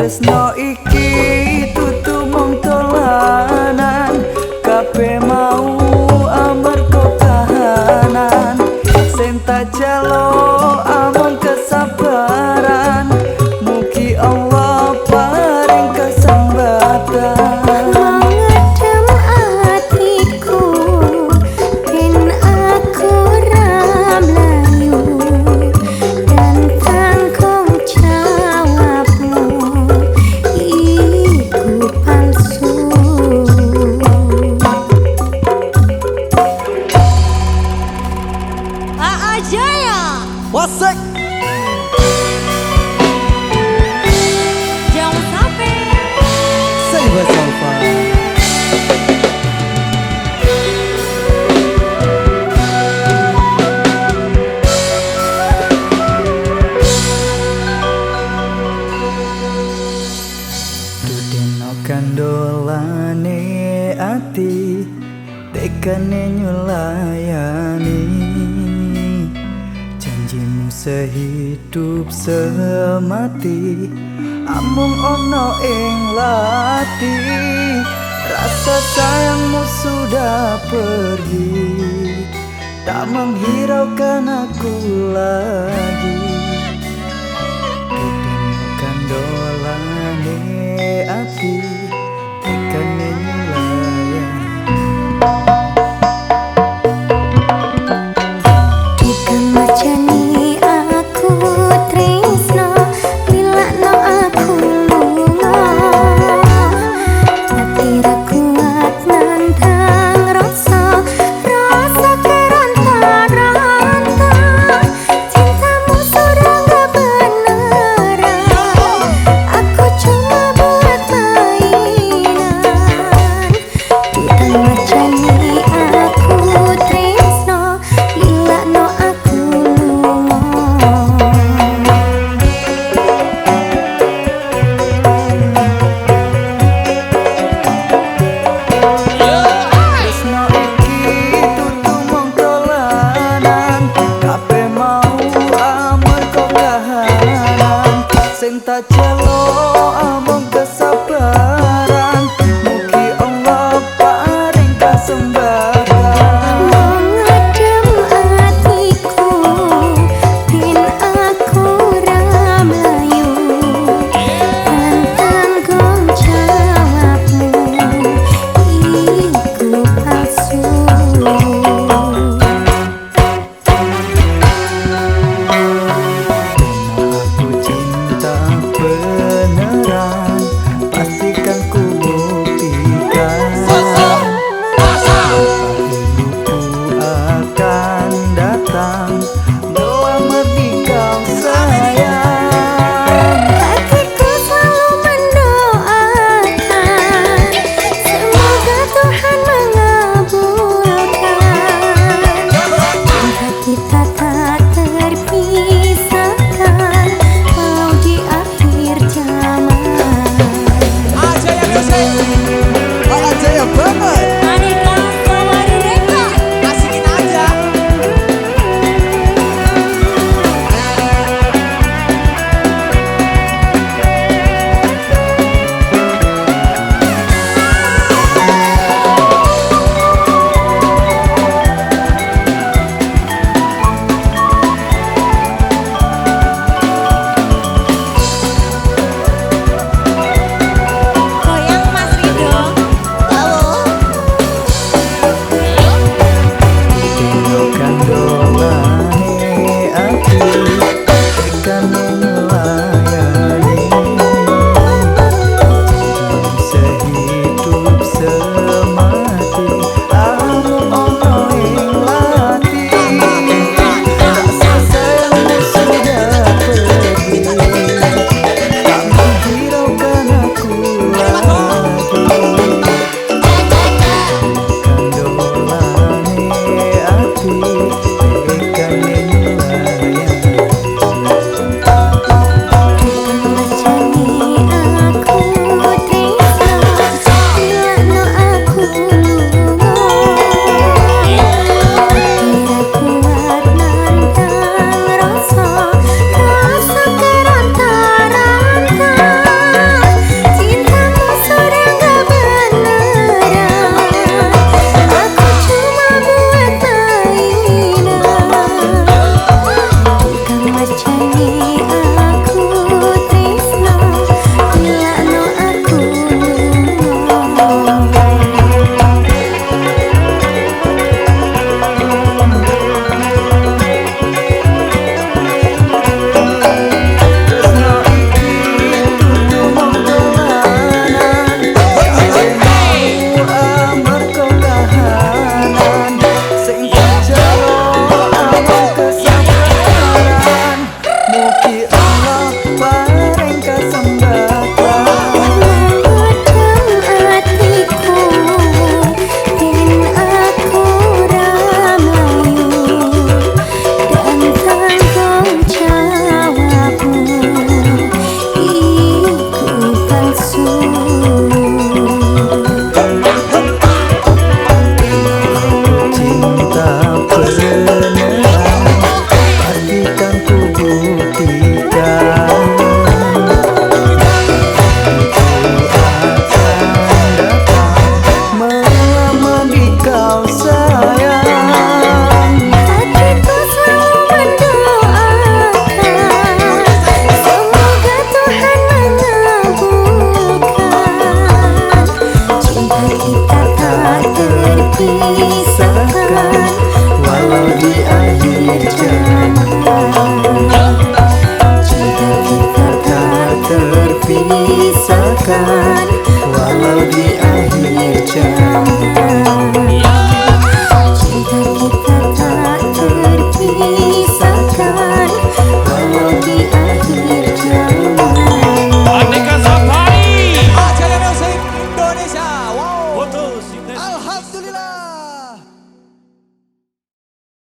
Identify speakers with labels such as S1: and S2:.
S1: tresno iki Kandolane ati tekane nyulayani. Janjimu sehidup semati amung ono ing lati rasa sayangmu sudah pergi. Tak menghiraukan aku lagi.
S2: Ketemukan dolane api, akan menyelayan Bukan macam